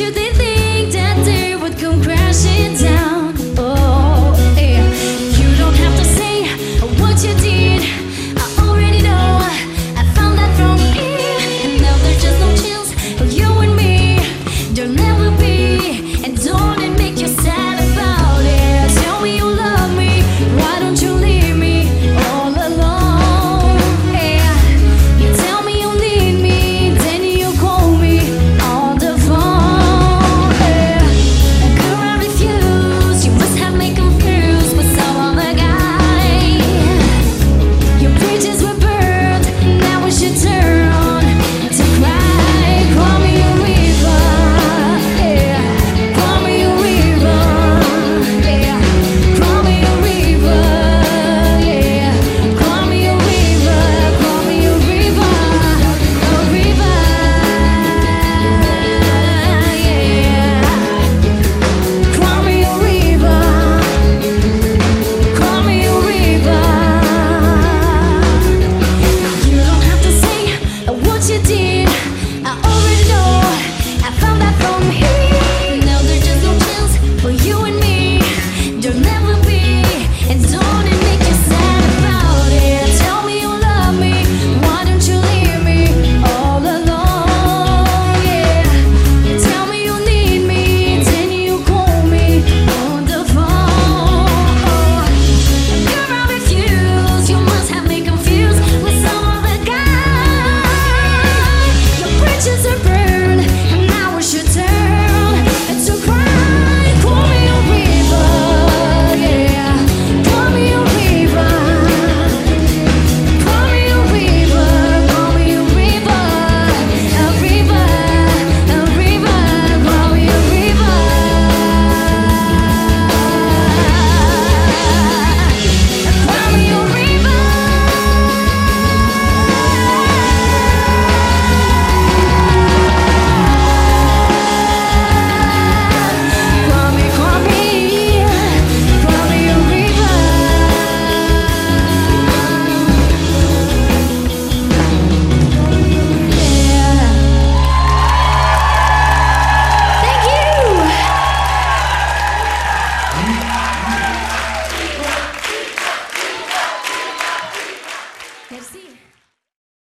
you did